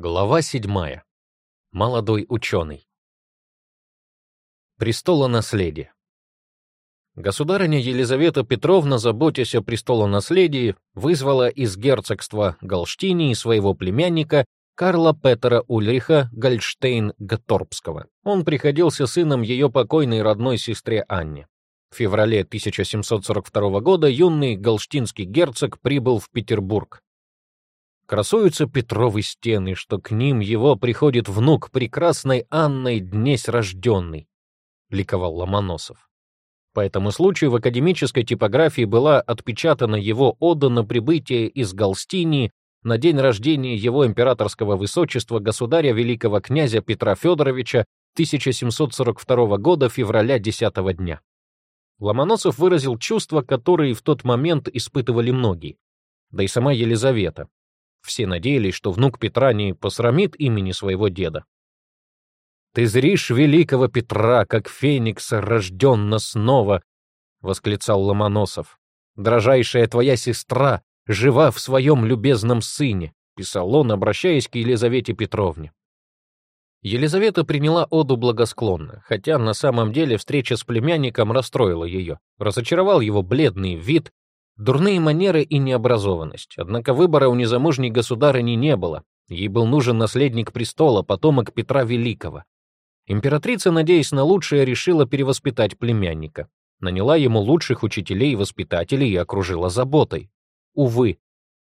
Глава седьмая. Молодой ученый. Престолонаследие. Государыня Елизавета Петровна, заботясь о престолонаследии, вызвала из герцогства Галштинии своего племянника Карла Петера Ульриха Гольштейн-Гатторпского. Он приходился сыном ее покойной родной сестре Анне. В феврале 1742 года юный галштинский герцог прибыл в Петербург. Красуются Петровы стены, что к ним его приходит внук прекрасной Анной днесь рожденный, — ликовал Ломоносов. По этому случаю в академической типографии была отпечатана его ода на прибытие из Галстинии на день рождения его императорского высочества государя великого князя Петра Федоровича 1742 года февраля 10 дня. Ломоносов выразил чувства, которые в тот момент испытывали многие, да и сама Елизавета, все надеялись, что внук Петра не посрамит имени своего деда. «Ты зришь великого Петра, как феникса, рожденно снова!» — восклицал Ломоносов. «Дрожайшая твоя сестра жива в своем любезном сыне», — писал он, обращаясь к Елизавете Петровне. Елизавета приняла Оду благосклонно, хотя на самом деле встреча с племянником расстроила ее. Разочаровал его бледный вид, Дурные манеры и необразованность. Однако выбора у незамужней государыни не было. Ей был нужен наследник престола, потомок Петра Великого. Императрица, надеясь на лучшее, решила перевоспитать племянника. Наняла ему лучших учителей и воспитателей и окружила заботой. Увы,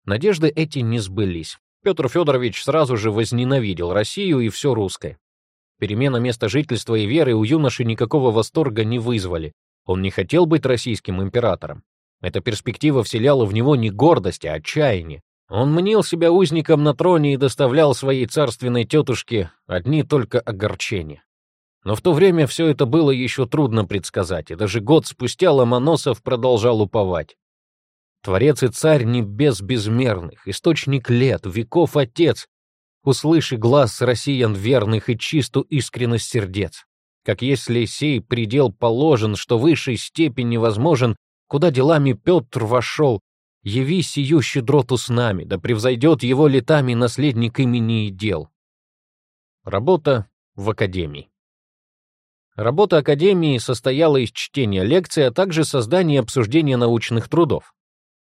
надежды эти не сбылись. Петр Федорович сразу же возненавидел Россию и все русское. Перемена места жительства и веры у юноши никакого восторга не вызвали. Он не хотел быть российским императором. Эта перспектива вселяла в него не гордость, а отчаяние. Он мнил себя узником на троне и доставлял своей царственной тетушке одни только огорчения. Но в то время все это было еще трудно предсказать, и даже год спустя Ломоносов продолжал уповать. Творец и царь небес безмерных, источник лет, веков отец, услыши глаз россиян верных и чисту искренность сердец. Как если сей предел положен, что высшей степени возможен куда делами Петр вошел, яви сию щедроту с нами, да превзойдет его летами наследник имени и дел. Работа в Академии. Работа Академии состояла из чтения лекций, а также создания и обсуждения научных трудов.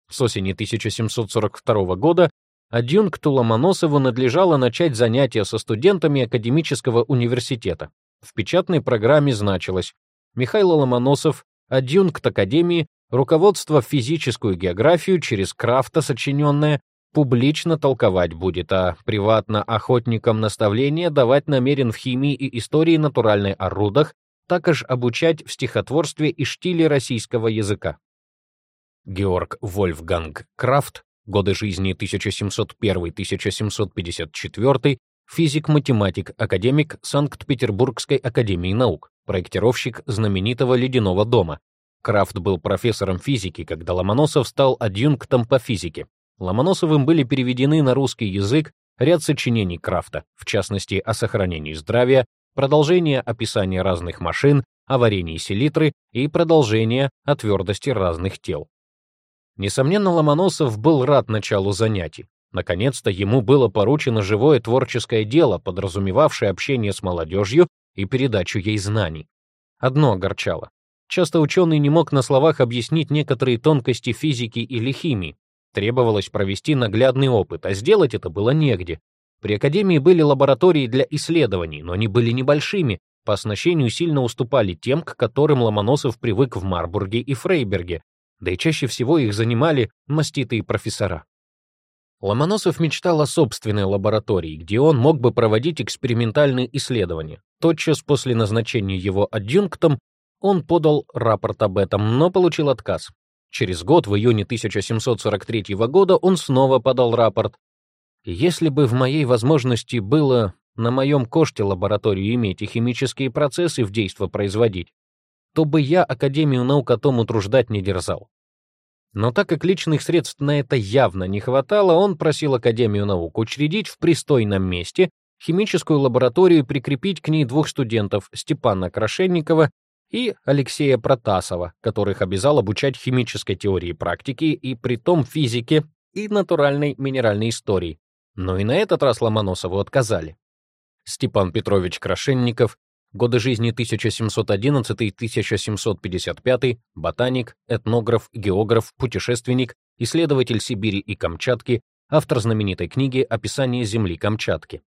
С осени 1742 года адъюнкту Ломоносову надлежало начать занятия со студентами Академического университета. В печатной программе значилось Михаил Ломоносов, адъюнкт Академии, Руководство физическую географию через Крафта сочиненное публично толковать будет, а приватно охотникам наставления давать намерен в химии и истории натуральной о рудах, також обучать в стихотворстве и штиле российского языка. Георг Вольфганг Крафт, годы жизни 1701-1754, физик-математик, академик Санкт-Петербургской академии наук, проектировщик знаменитого ледяного дома, Крафт был профессором физики, когда Ломоносов стал адъюнктом по физике. Ломоносовым были переведены на русский язык ряд сочинений Крафта, в частности, о сохранении здравия, продолжение описания разных машин, о варении селитры и продолжение о твердости разных тел. Несомненно, Ломоносов был рад началу занятий. Наконец-то ему было поручено живое творческое дело, подразумевавшее общение с молодежью и передачу ей знаний. Одно огорчало. Часто ученый не мог на словах объяснить некоторые тонкости физики или химии. Требовалось провести наглядный опыт, а сделать это было негде. При Академии были лаборатории для исследований, но они были небольшими, по оснащению сильно уступали тем, к которым Ломоносов привык в Марбурге и Фрейберге, да и чаще всего их занимали маститые профессора. Ломоносов мечтал о собственной лаборатории, где он мог бы проводить экспериментальные исследования. Тотчас после назначения его адъюнктом он подал рапорт об этом, но получил отказ. Через год, в июне 1743 года, он снова подал рапорт. Если бы в моей возможности было на моем коште лабораторию иметь и химические процессы в действо производить, то бы я Академию наук о том утруждать не дерзал. Но так как личных средств на это явно не хватало, он просил Академию наук учредить в пристойном месте химическую лабораторию и прикрепить к ней двух студентов Степана Крашенникова и Алексея Протасова, которых обязал обучать химической теории практики и притом физике и натуральной минеральной истории. Но и на этот раз Ломоносову отказали. Степан Петрович Крашенников, годы жизни 1711-1755, ботаник, этнограф, географ, путешественник, исследователь Сибири и Камчатки, автор знаменитой книги «Описание земли Камчатки».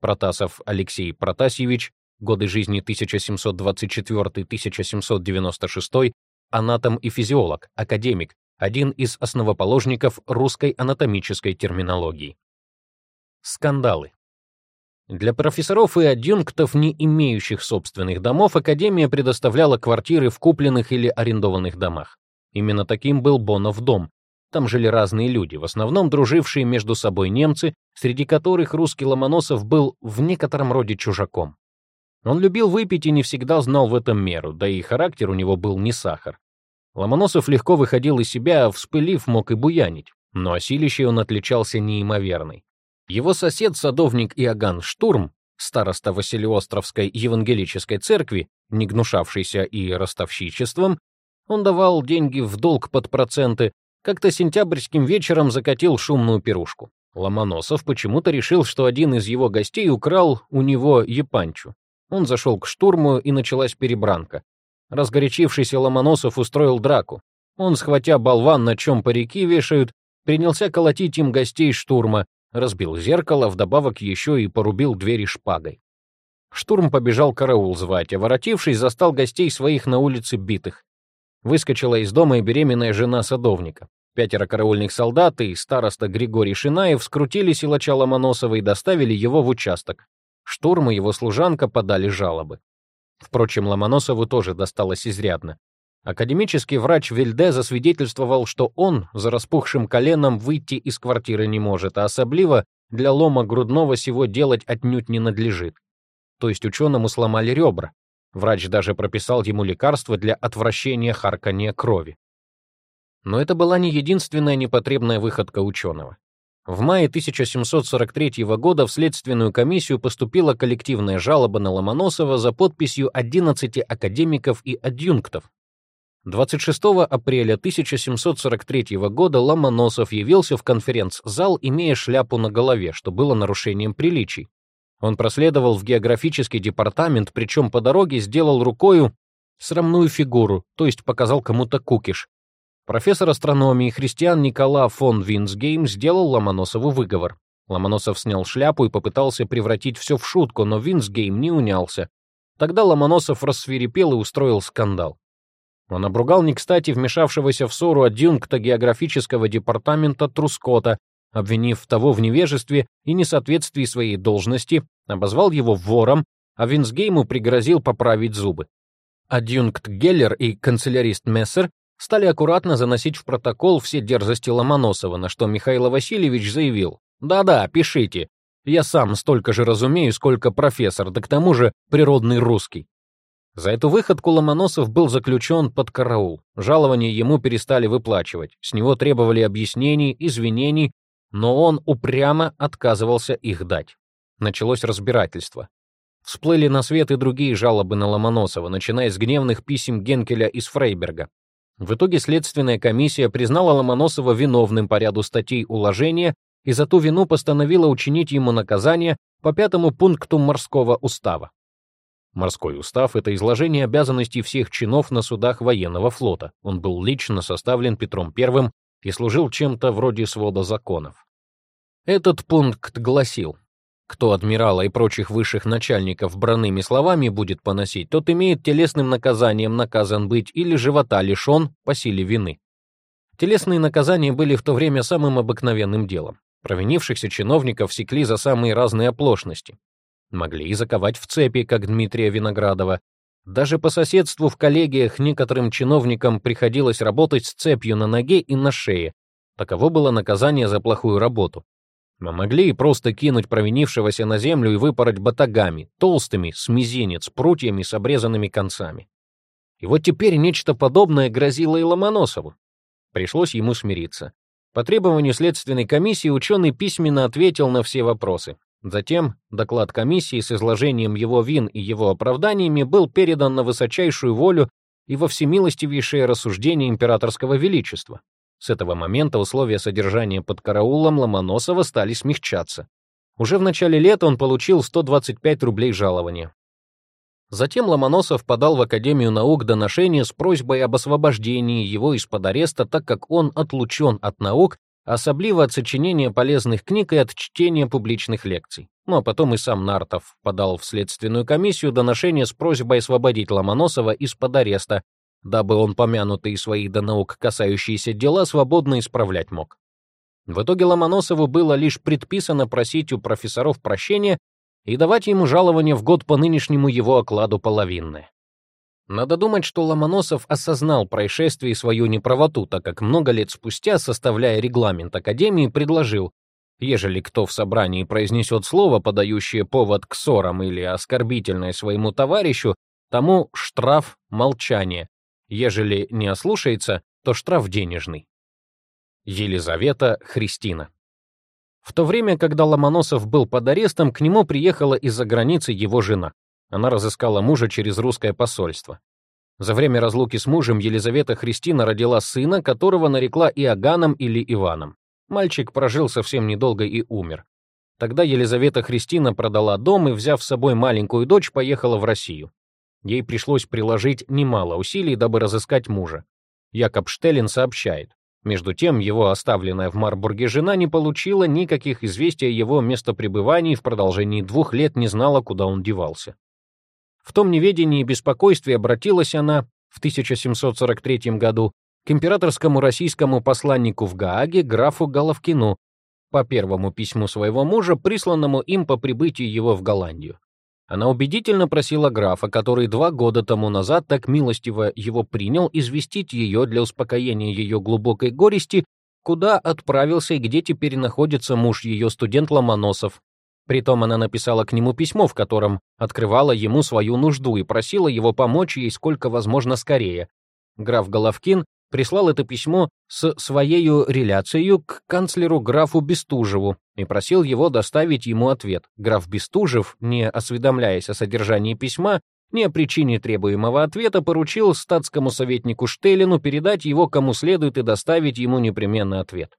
Протасов Алексей Протасьевич, годы жизни 1724-1796, анатом и физиолог, академик, один из основоположников русской анатомической терминологии. Скандалы. Для профессоров и адъюнктов, не имеющих собственных домов, Академия предоставляла квартиры в купленных или арендованных домах. Именно таким был Бонов дом. Там жили разные люди, в основном дружившие между собой немцы, среди которых русский Ломоносов был в некотором роде чужаком. Он любил выпить и не всегда знал в этом меру, да и характер у него был не сахар. Ломоносов легко выходил из себя, вспылив, мог и буянить, но осилищей он отличался неимоверной. Его сосед, садовник Иоганн Штурм, староста Василиостровской евангелической церкви, не гнушавшийся и ростовщичеством, он давал деньги в долг под проценты, как-то сентябрьским вечером закатил шумную пирушку. Ломоносов почему-то решил, что один из его гостей украл у него Епанчу. Он зашел к штурму, и началась перебранка. Разгорячившийся Ломоносов устроил драку. Он, схватя болван, на чем парики вешают, принялся колотить им гостей штурма, разбил зеркало, вдобавок еще и порубил двери шпагой. Штурм побежал караул звать, а воротившись, застал гостей своих на улице битых. Выскочила из дома и беременная жена садовника. Пятеро караульных солдат и староста Григорий Шинаев скрутили силача Ломоносова и доставили его в участок. Штурм и его служанка подали жалобы. Впрочем, Ломоносову тоже досталось изрядно. Академический врач Вильде засвидетельствовал, что он за распухшим коленом выйти из квартиры не может, а особливо для лома грудного сего делать отнюдь не надлежит. То есть ученому сломали ребра. Врач даже прописал ему лекарство для отвращения харкания крови. Но это была не единственная непотребная выходка ученого. В мае 1743 года в Следственную комиссию поступила коллективная жалоба на Ломоносова за подписью 11 академиков и адъюнктов, 26 апреля 1743 года Ломоносов явился в конференц-зал, имея шляпу на голове, что было нарушением приличий. Он проследовал в географический департамент, причем по дороге сделал рукою срамную фигуру, то есть показал кому-то кукиш. Профессор астрономии Христиан Никола фон Винсгейм сделал Ломоносову выговор. Ломоносов снял шляпу и попытался превратить все в шутку, но Винсгейм не унялся. Тогда Ломоносов рассвирепел и устроил скандал. Он обругал некстати вмешавшегося в ссору адъюнкта географического департамента Трускота, обвинив того в невежестве и несоответствии своей должности, обозвал его вором, а Винсгейму пригрозил поправить зубы. Адъюнкт Геллер и канцелярист Мессер стали аккуратно заносить в протокол все дерзости Ломоносова, на что Михаил Васильевич заявил «Да-да, пишите, я сам столько же разумею, сколько профессор, да к тому же природный русский». За эту выходку Ломоносов был заключен под караул. Жалование ему перестали выплачивать. С него требовали объяснений, извинений, но он упрямо отказывался их дать. Началось разбирательство. Всплыли на свет и другие жалобы на Ломоносова, начиная с гневных писем Генкеля из Фрейберга. В итоге следственная комиссия признала Ломоносова виновным по ряду статей уложения и за ту вину постановила учинить ему наказание по пятому пункту морского устава. Морской устав — это изложение обязанностей всех чинов на судах военного флота. Он был лично составлен Петром I и служил чем-то вроде свода законов. Этот пункт гласил, кто адмирала и прочих высших начальников бранными словами будет поносить, тот имеет телесным наказанием наказан быть или живота лишен по силе вины. Телесные наказания были в то время самым обыкновенным делом. Провинившихся чиновников секли за самые разные оплошности. Могли и заковать в цепи, как Дмитрия Виноградова. Даже по соседству в коллегиях некоторым чиновникам приходилось работать с цепью на ноге и на шее. Таково было наказание за плохую работу. Мы могли и просто кинуть провинившегося на землю и выпороть батагами, толстыми, с мизинец, прутьями с обрезанными концами. И вот теперь нечто подобное грозило и Ломоносову. Пришлось ему смириться. По требованию следственной комиссии ученый письменно ответил на все вопросы. Затем доклад комиссии с изложением его вин и его оправданиями был передан на высочайшую волю и во всемилостивейшее рассуждение императорского величества. С этого момента условия содержания под караулом Ломоносова стали смягчаться. Уже в начале лета он получил 125 рублей жалования. Затем Ломоносов подал в Академию наук доношение с просьбой об освобождении его из-под ареста, так как он отлучен от наук, особливо от сочинения полезных книг и от чтения публичных лекций. Ну а потом и сам Нартов подал в следственную комиссию доношение с просьбой освободить Ломоносова из-под ареста, дабы он помянутые свои до наук касающиеся дела свободно исправлять мог. В итоге Ломоносову было лишь предписано просить у профессоров прощения и давать ему жалование в год по нынешнему его окладу половинное. Надо думать, что Ломоносов осознал происшествие и свою неправоту, так как много лет спустя, составляя регламент Академии, предложил, ежели кто в собрании произнесет слово, подающее повод к ссорам или оскорбительное своему товарищу, тому штраф молчание. Ежели не ослушается, то штраф денежный. Елизавета Христина. В то время, когда Ломоносов был под арестом, к нему приехала из-за границы его жена. Она разыскала мужа через русское посольство. За время разлуки с мужем Елизавета Христина родила сына, которого нарекла Иоганном или Иваном. Мальчик прожил совсем недолго и умер. Тогда Елизавета Христина продала дом и, взяв с собой маленькую дочь, поехала в Россию. Ей пришлось приложить немало усилий, дабы разыскать мужа. Якоб Штеллин сообщает, между тем, его оставленная в Марбурге жена не получила никаких известий о его местопребывании и в продолжении двух лет не знала, куда он девался. В том неведении и беспокойстве обратилась она в 1743 году к императорскому российскому посланнику в Гааге графу Головкину по первому письму своего мужа, присланному им по прибытии его в Голландию. Она убедительно просила графа, который два года тому назад так милостиво его принял, известить ее для успокоения ее глубокой горести, куда отправился и где теперь находится муж ее, студент Ломоносов. Притом она написала к нему письмо, в котором открывала ему свою нужду и просила его помочь ей сколько возможно скорее. Граф Головкин прислал это письмо с своей реляцией к канцлеру графу Бестужеву и просил его доставить ему ответ. Граф Бестужев, не осведомляясь о содержании письма, ни о причине требуемого ответа, поручил статскому советнику Штеллину передать его кому следует и доставить ему непременно ответ.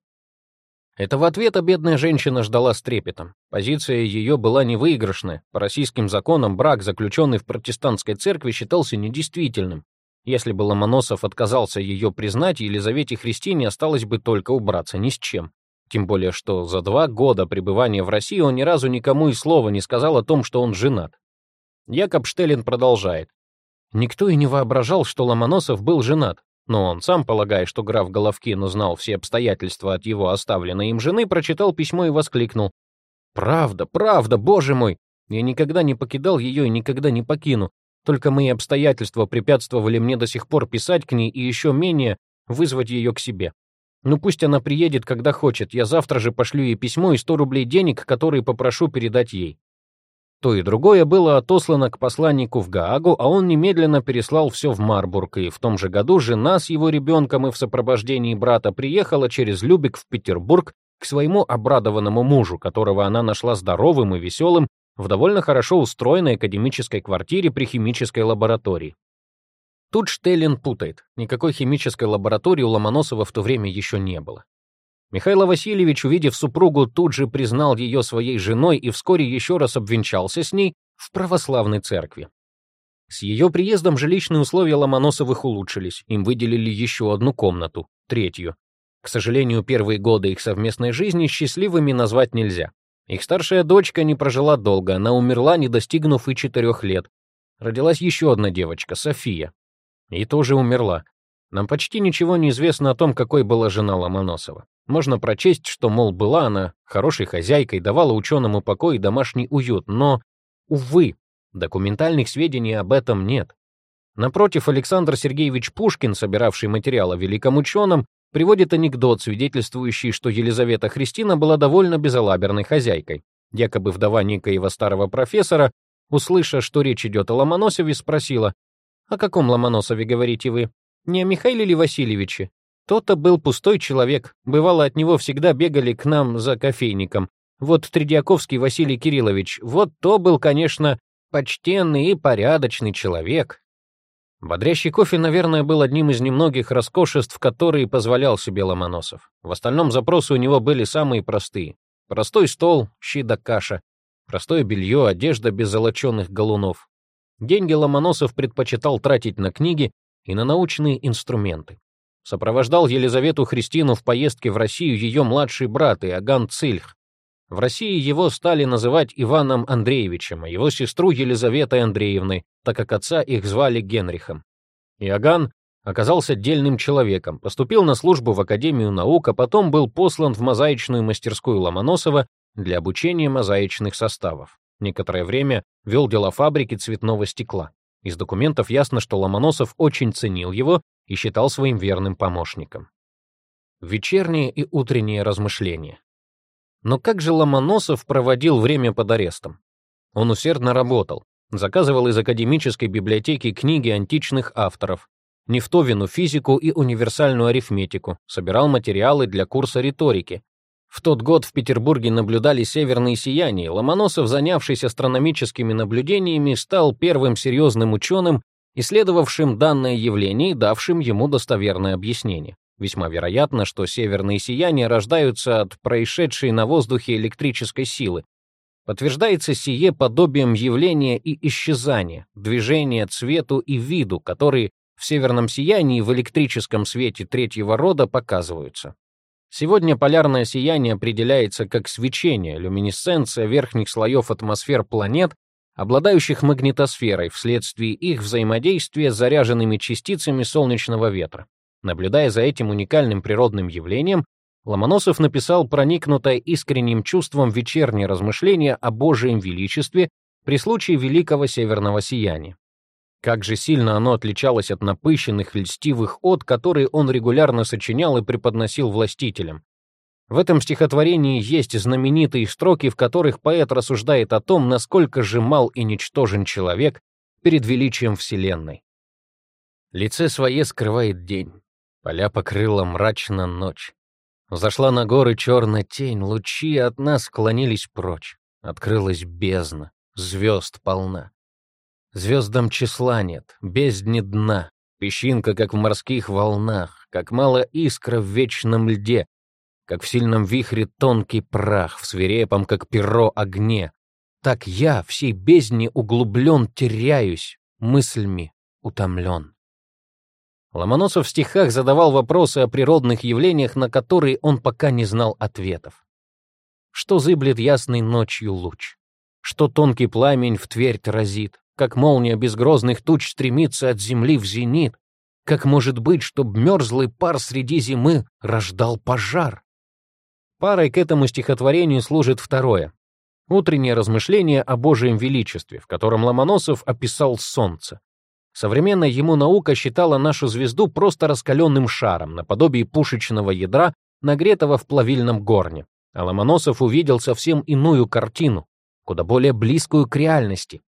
Этого ответа бедная женщина ждала с трепетом. Позиция ее была невыигрышная. По российским законам брак, заключенный в протестантской церкви, считался недействительным. Если бы Ломоносов отказался ее признать, Елизавете Христине осталось бы только убраться ни с чем. Тем более, что за два года пребывания в России он ни разу никому и слова не сказал о том, что он женат. Якоб Штеллин продолжает. Никто и не воображал, что Ломоносов был женат, но он сам, полагая, что граф Головкин узнал все обстоятельства от его оставленной им жены, прочитал письмо и воскликнул. «Правда, правда, боже мой! Я никогда не покидал ее и никогда не покину. Только мои обстоятельства препятствовали мне до сих пор писать к ней и еще менее вызвать ее к себе. Ну пусть она приедет, когда хочет, я завтра же пошлю ей письмо и 100 рублей денег, которые попрошу передать ей. То и другое было отослано к посланнику в Гаагу, а он немедленно переслал все в Марбург, и в том же году жена с его ребенком и в сопровождении брата приехала через Любек в Петербург к своему обрадованному мужу, которого она нашла здоровым и веселым, в довольно хорошо устроенной академической квартире при химической лаборатории. Тут Штеллин путает. Никакой химической лаборатории у Ломоносова в то время еще не было. Михаил Васильевич, увидев супругу, тут же признал ее своей женой и вскоре еще раз обвенчался с ней в православной церкви. С ее приездом жилищные условия Ломоносовых улучшились, им выделили еще одну комнату, третью. К сожалению, первые годы их совместной жизни счастливыми назвать нельзя. Их старшая дочка не прожила долго, она умерла, не достигнув и четырех лет. Родилась еще одна девочка, София. И тоже умерла. Нам почти ничего не известно о том, какой была жена Ломоносова. Можно прочесть, что, мол, была она хорошей хозяйкой, давала ученому покой и домашний уют, но, увы, документальных сведений об этом нет. Напротив, Александр Сергеевич Пушкин, собиравший материал о великом ученом, приводит анекдот, свидетельствующий, что Елизавета Христина была довольно безалаберной хозяйкой. Якобы вдова некоего старого профессора, услыша, что речь идет о Ломоносове, спросила, «О каком Ломоносове говорите вы? Не о Михаиле ли Васильевиче? То-то был пустой человек, бывало, от него всегда бегали к нам за кофейником. Вот Тридиаковский Василий Кириллович, вот то был, конечно, почтенный и порядочный человек». Бодрящий кофе, наверное, был одним из немногих роскошеств, которые позволял себе Ломоносов. В остальном запросы у него были самые простые. Простой стол, щи да каша, простое белье, одежда без золоченных галунов. Деньги Ломоносов предпочитал тратить на книги и на научные инструменты. Сопровождал Елизавету Христину в поездке в Россию ее младший брат Иоганн Цильх. В России его стали называть Иваном Андреевичем, а его сестру Елизаветой Андреевной, так как отца их звали Генрихом. Иоганн оказался дельным человеком, поступил на службу в Академию наук, а потом был послан в мозаичную мастерскую Ломоносова для обучения мозаичных составов. Некоторое время вел дела фабрики цветного стекла. Из документов ясно, что Ломоносов очень ценил его и считал своим верным помощником. Вечерние и утренние размышления. Но как же Ломоносов проводил время под арестом? Он усердно работал, заказывал из академической библиотеки книги античных авторов, Нефтовину физику и универсальную арифметику, собирал материалы для курса риторики. В тот год в Петербурге наблюдали северные сияния. Ломоносов, занявшись астрономическими наблюдениями, стал первым серьезным ученым, исследовавшим данное явление и давшим ему достоверное объяснение. Весьма вероятно, что северные сияния рождаются от происшедшей на воздухе электрической силы. Подтверждается сие подобием явления и исчезания, движения цвету и виду, которые в северном сиянии в электрическом свете третьего рода показываются. Сегодня полярное сияние определяется как свечение, люминесценция верхних слоев атмосфер планет, обладающих магнитосферой вследствие их взаимодействия с заряженными частицами солнечного ветра. Наблюдая за этим уникальным природным явлением, Ломоносов написал проникнутое искренним чувством вечернее размышление о Божьем величестве при случае великого северного сияния. Как же сильно оно отличалось от напыщенных, льстивых от, которые он регулярно сочинял и преподносил властителям. В этом стихотворении есть знаменитые строки, в которых поэт рассуждает о том, насколько же мал и ничтожен человек перед величием Вселенной. Лице свое скрывает день, Поля покрыла мрачно ночь. Зашла на горы черная тень, лучи от нас склонились прочь. Открылась бездна, звезд полна. Звездам числа нет, бездни дна, песчинка, как в морских волнах, как мало искра в вечном льде, как в сильном вихре тонкий прах, в свирепом, как перо, огне. Так я всей бездне углублен теряюсь, мыслями утомлен. Ломоносов в стихах задавал вопросы о природных явлениях, на которые он пока не знал ответов. Что зыблет ясной ночью луч? Что тонкий пламень в твердь разит? Как молния без грозных туч стремится от земли в зенит? Как может быть, чтоб мерзлый пар среди зимы рождал пожар? Парой к этому стихотворению служит второе. Утреннее размышление о Божьем величестве, в котором Ломоносов описал солнце. Современная ему наука считала нашу звезду просто раскаленным шаром, наподобие пушечного ядра, нагретого в плавильном горне. А Ломоносов увидел совсем иную картину, куда более близкую к реальности.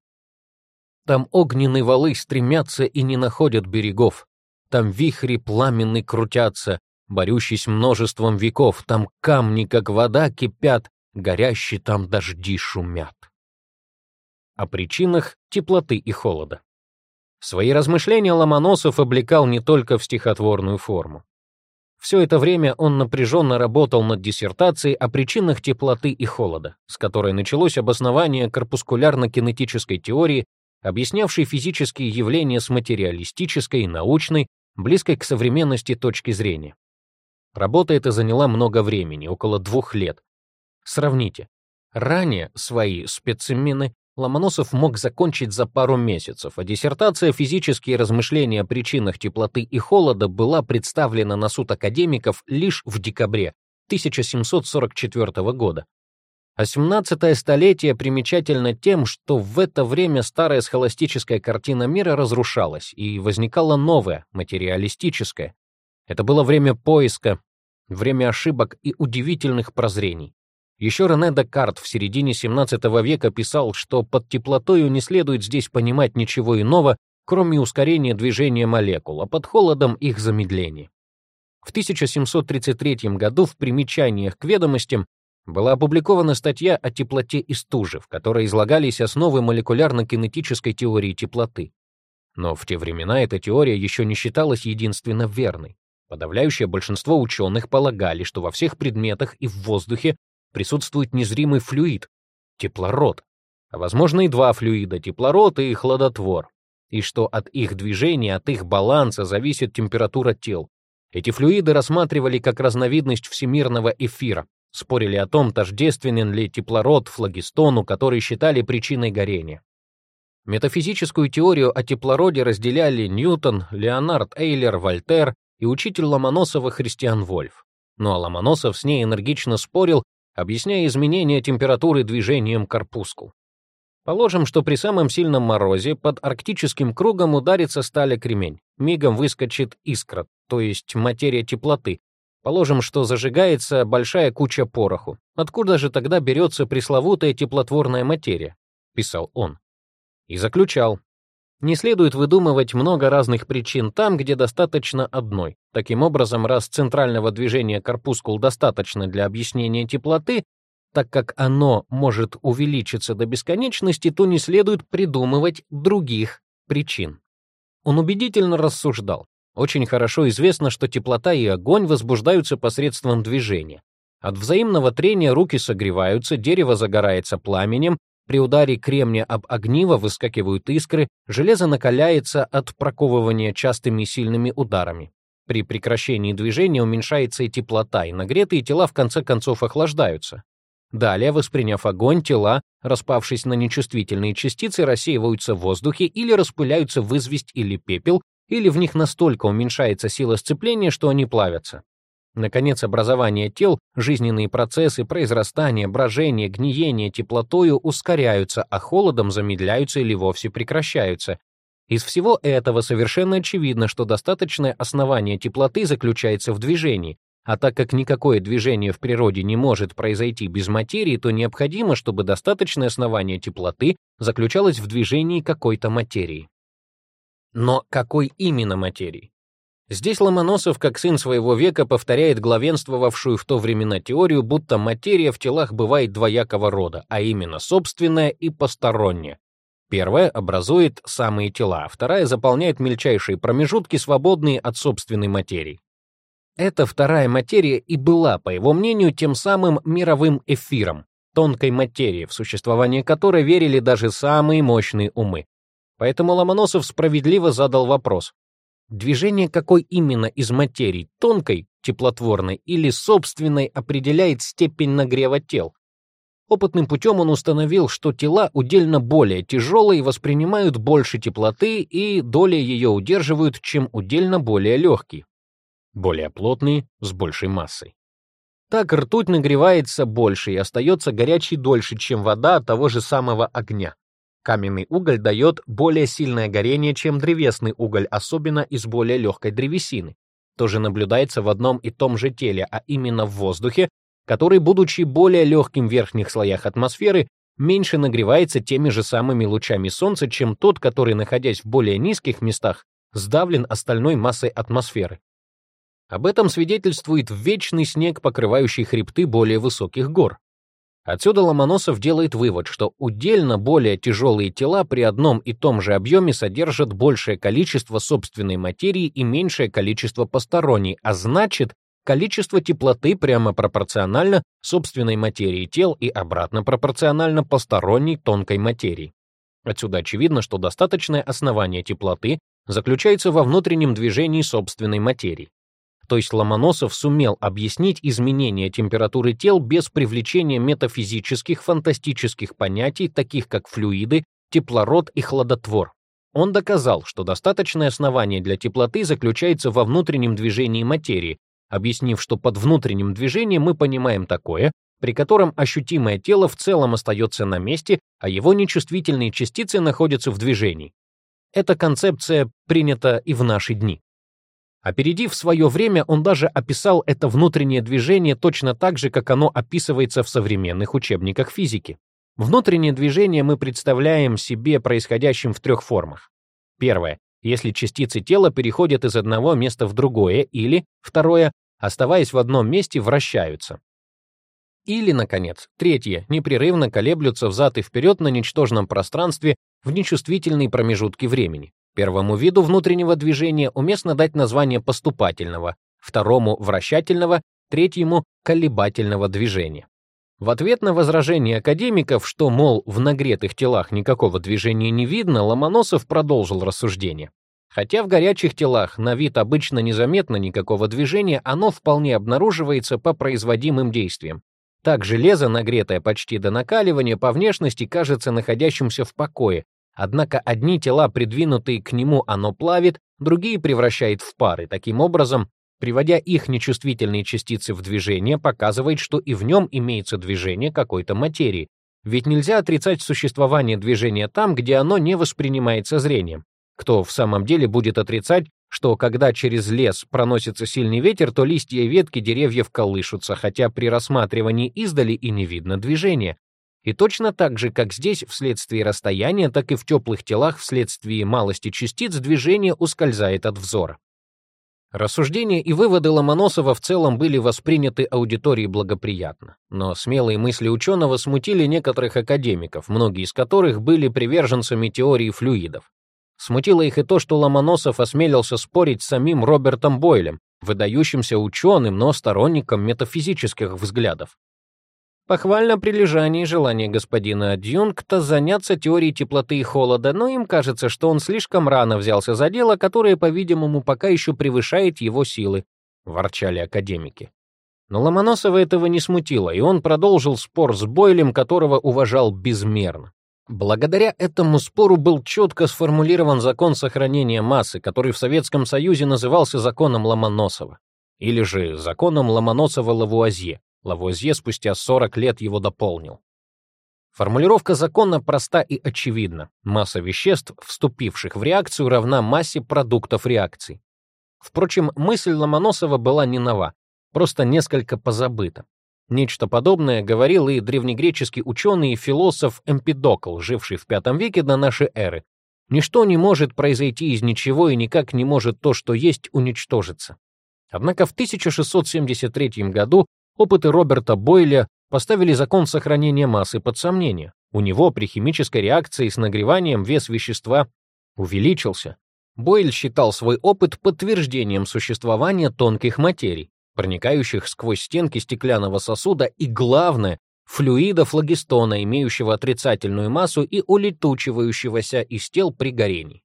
Там огненные валы стремятся и не находят берегов. Там вихри пламенные крутятся, борющись множеством веков. Там камни, как вода, кипят, горящие там дожди шумят. О причинах теплоты и холода. Свои размышления Ломоносов облекал не только в стихотворную форму. Все это время он напряженно работал над диссертацией о причинах теплоты и холода, с которой началось обоснование корпускулярно-кинетической теории, объяснявшей физические явления с материалистической, научной, близкой к современности точки зрения. Работа эта заняла много времени, около двух лет. Сравните. Ранее свои специмины Ломоносов мог закончить за пару месяцев, а диссертация «Физические размышления о причинах теплоты и холода» была представлена на суд академиков лишь в декабре 1744 года. А 17 столетие примечательно тем, что в это время старая схоластическая картина мира разрушалась, и возникала новая, материалистическая. Это было время поиска, время ошибок и удивительных прозрений. Еще Рене Декарт в середине 17 века писал, что под теплотою не следует здесь понимать ничего иного, кроме ускорения движения молекул, а под холодом их замедления. В 1733 году в примечаниях к ведомостям была опубликована статья о теплоте и стуже, в которой излагались основы молекулярно-кинетической теории теплоты. Но в те времена эта теория еще не считалась единственно верной. Подавляющее большинство ученых полагали, что во всех предметах и в воздухе присутствует незримый флюид — теплород, а возможно и два флюида — теплород и хладотвор, и что от их движения, от их баланса зависит температура тел. Эти флюиды рассматривали как разновидность всемирного эфира, спорили о том, тождественен ли теплород флагистону, который считали причиной горения. Метафизическую теорию о теплороде разделяли Ньютон, Леонард Эйлер, Вольтер и учитель Ломоносова Христиан Вольф. Ну а Ломоносов с ней энергично спорил, объясняя изменения температуры движением корпускул. Положим, что при самом сильном морозе под арктическим кругом ударится сталь кремень, мигом выскочит искра, то есть материя теплоты. Положим, что зажигается большая куча пороху. Откуда же тогда берется пресловутая теплотворная материя? Писал он. И заключал, не следует выдумывать много разных причин там, где достаточно одной. Таким образом, раз центрального движения корпускул достаточно для объяснения теплоты, так как оно может увеличиться до бесконечности, то не следует придумывать других причин. Он убедительно рассуждал. Очень хорошо известно, что теплота и огонь возбуждаются посредством движения. От взаимного трения руки согреваются, дерево загорается пламенем, при ударе кремния об огниво выскакивают искры, железо накаляется от проковывания частыми сильными ударами. При прекращении движения уменьшается и теплота, и нагретые тела в конце концов охлаждаются. Далее, восприняв огонь, тела, распавшись на нечувствительные частицы, рассеиваются в воздухе или распыляются в известь или пепел, или в них настолько уменьшается сила сцепления, что они плавятся. Наконец, образование тел, жизненные процессы, произрастание, брожение, гниение теплотою ускоряются, а холодом замедляются или вовсе прекращаются. Из всего этого совершенно очевидно, что достаточное основание теплоты заключается в движении, а так как никакое движение в природе не может произойти без материи, то необходимо, чтобы достаточное основание теплоты заключалось в движении какой-то материи. Но какой именно материи? Здесь Ломоносов, как сын своего века, повторяет главенствовавшую в то времена теорию, будто материя в телах бывает двоякого рода, а именно собственная и посторонняя. Первая образует самые тела, а вторая заполняет мельчайшие промежутки, свободные от собственной материи. Эта вторая материя и была, по его мнению, тем самым мировым эфиром, тонкой материи, в существование которой верили даже самые мощные умы. Поэтому Ломоносов справедливо задал вопрос, Движение какой именно из материй, тонкой, теплотворной или собственной, определяет степень нагрева тел. Опытным путем он установил, что тела удельно более тяжелые воспринимают больше теплоты и доли ее удерживают, чем удельно более легкие, более плотные, с большей массой. Так ртуть нагревается больше и остается горячей дольше, чем вода того же самого огня. Каменный уголь дает более сильное горение, чем древесный уголь, особенно из более легкой древесины. Тоже наблюдается в одном и том же теле, а именно в воздухе, который, будучи более легким в верхних слоях атмосферы, меньше нагревается теми же самыми лучами солнца, чем тот, который, находясь в более низких местах, сдавлен остальной массой атмосферы. Об этом свидетельствует вечный снег, покрывающий хребты более высоких гор. Отсюда Ломоносов делает вывод, что удельно более тяжелые тела при одном и том же объеме содержат большее количество собственной материи и меньшее количество посторонней, а значит, количество теплоты прямо пропорционально собственной материи тел и обратно пропорционально посторонней тонкой материи. Отсюда очевидно, что достаточное основание теплоты заключается во внутреннем движении собственной материи. То есть Ломоносов сумел объяснить изменение температуры тел без привлечения метафизических фантастических понятий, таких как флюиды, теплород и хладотвор. Он доказал, что достаточное основание для теплоты заключается во внутреннем движении материи, объяснив, что под внутренним движением мы понимаем такое, при котором ощутимое тело в целом остается на месте, а его нечувствительные частицы находятся в движении. Эта концепция принята и в наши дни. Опередив свое время, он даже описал это внутреннее движение точно так же, как оно описывается в современных учебниках физики. Внутреннее движение мы представляем себе происходящим в трех формах. Первое если частицы тела переходят из одного места в другое, или, второе, оставаясь в одном месте, вращаются. Или, наконец, третье, непрерывно колеблются взад и вперед на ничтожном пространстве в нечувствительные промежутки времени. Первому виду внутреннего движения уместно дать название поступательного, второму — вращательного, третьему — колебательного движения. В ответ на возражение академиков, что, мол, в нагретых телах никакого движения не видно, Ломоносов продолжил рассуждение. Хотя в горячих телах на вид обычно незаметно никакого движения, оно вполне обнаруживается по производимым действиям. Так железо, нагретое почти до накаливания, по внешности кажется находящимся в покое, однако одни тела, придвинутые к нему, оно плавит, другие превращает в пары. Таким образом, приводя их нечувствительные частицы в движение, показывает, что и в нем имеется движение какой-то материи. Ведь нельзя отрицать существование движения там, где оно не воспринимается зрением. Кто в самом деле будет отрицать, что когда через лес проносится сильный ветер, то листья и ветки деревьев колышутся, хотя при рассматривании издали и не видно движения. И точно так же, как здесь вследствие расстояния, так и в теплых телах вследствие малости частиц движение ускользает от взора. Рассуждения и выводы Ломоносова в целом были восприняты аудиторией благоприятно, но смелые мысли ученого смутили некоторых академиков, многие из которых были приверженцами теории флюидов. Смутило их и то, что Ломоносов осмелился спорить с самим Робертом Бойлем, выдающимся ученым, но сторонником метафизических взглядов. Похвально прилежание и желание господина адъюнкта заняться теорией теплоты и холода, но им кажется, что он слишком рано взялся за дело, которое, по-видимому, пока еще превышает его силы, — ворчали академики. Но Ломоносова этого не смутило, и он продолжил спор с Бойлем, которого уважал безмерно. Благодаря этому спору был четко сформулирован закон сохранения массы, который в Советском Союзе назывался законом Ломоносова, или же законом Ломоносова-Лавуазье. Лавуазье спустя 40 лет его дополнил. Формулировка закона проста и очевидна. Масса веществ, вступивших в реакцию, равна массе продуктов реакции. Впрочем, мысль Ломоносова была не нова, просто несколько позабыта. Нечто подобное говорил и древнегреческий ученый и философ Эмпидокл, живший в V веке до нашей эры. Ничто не может произойти из ничего, и никак не может то, что есть, уничтожиться. Однако в 1673 году Опыты Роберта Бойля поставили закон сохранения массы под сомнение. У него при химической реакции с нагреванием вес вещества увеличился. Бойль считал свой опыт подтверждением существования тонких материй, проникающих сквозь стенки стеклянного сосуда и, главное, флюида флогистона, имеющего отрицательную массу и улетучивающегося из тел при горении.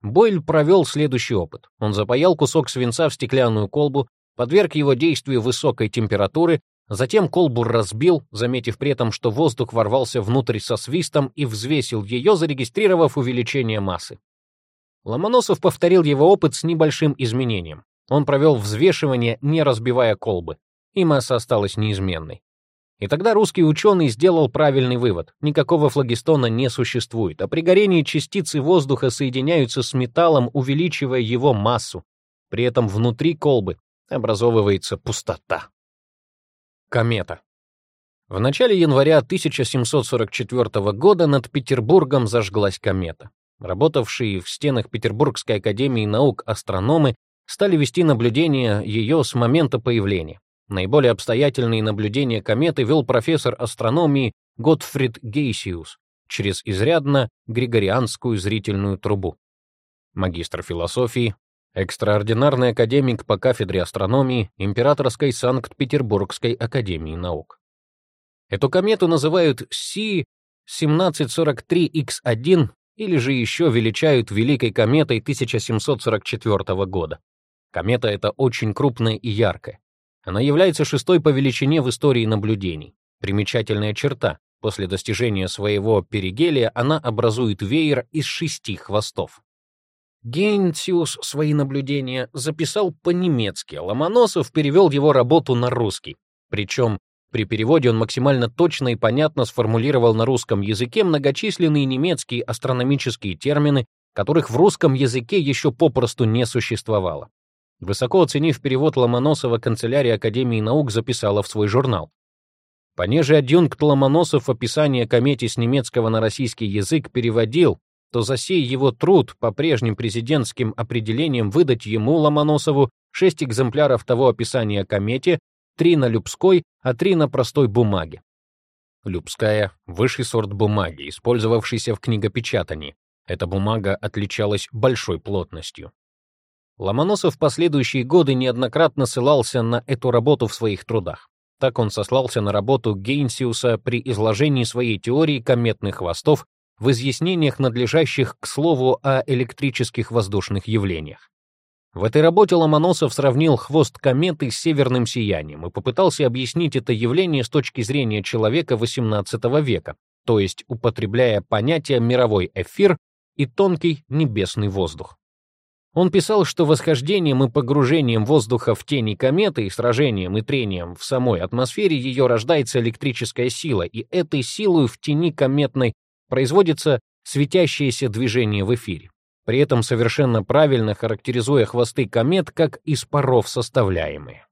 Бойль провел следующий опыт. Он запаял кусок свинца в стеклянную колбу, подверг его действию высокой температуры, затем колбу разбил, заметив при этом, что воздух ворвался внутрь со свистом и взвесил ее, зарегистрировав увеличение массы. Ломоносов повторил его опыт с небольшим изменением. Он провел взвешивание, не разбивая колбы, и масса осталась неизменной. И тогда русский ученый сделал правильный вывод. Никакого флагистона не существует, а при горении частицы воздуха соединяются с металлом, увеличивая его массу. При этом внутри колбы образовывается пустота. Комета. В начале января 1744 года над Петербургом зажглась комета. Работавшие в стенах Петербургской академии наук астрономы стали вести наблюдения ее с момента появления. Наиболее обстоятельные наблюдения кометы вел профессор астрономии Готфрид Гейсиус через изрядно григорианскую зрительную трубу. Магистр философии экстраординарный академик по кафедре астрономии Императорской Санкт-Петербургской академии наук. Эту комету называют Си-1743Х1 или же еще величают Великой кометой 1744 года. Комета эта очень крупная и яркая. Она является шестой по величине в истории наблюдений. Примечательная черта. После достижения своего перигелия она образует веер из шести хвостов. Гейнтиус свои наблюдения записал по-немецки, а Ломоносов перевел его работу на русский. Причем при переводе он максимально точно и понятно сформулировал на русском языке многочисленные немецкие астрономические термины, которых в русском языке еще попросту не существовало. Высоко оценив перевод Ломоносова, канцелярия Академии наук записала в свой журнал. Понеже адъюнкт Ломоносов описание комете с немецкого на российский язык переводил, то за сей его труд по прежним президентским определениям выдать ему, Ломоносову, шесть экземпляров того описания комете, три на любской, а три на простой бумаге. Любская — высший сорт бумаги, использовавшийся в книгопечатании. Эта бумага отличалась большой плотностью. Ломоносов в последующие годы неоднократно ссылался на эту работу в своих трудах. Так он сослался на работу Гейнсиуса при изложении своей теории кометных хвостов в изъяснениях, надлежащих к слову о электрических воздушных явлениях. В этой работе Ломоносов сравнил хвост кометы с северным сиянием и попытался объяснить это явление с точки зрения человека XVIII века, то есть употребляя понятия мировой эфир и тонкий небесный воздух. Он писал, что восхождением и погружением воздуха в тени кометы, сражением и трением в самой атмосфере ее рождается электрическая сила, и этой силой в тени кометной производится светящееся движение в эфире, при этом совершенно правильно характеризуя хвосты комет как из паров составляемые.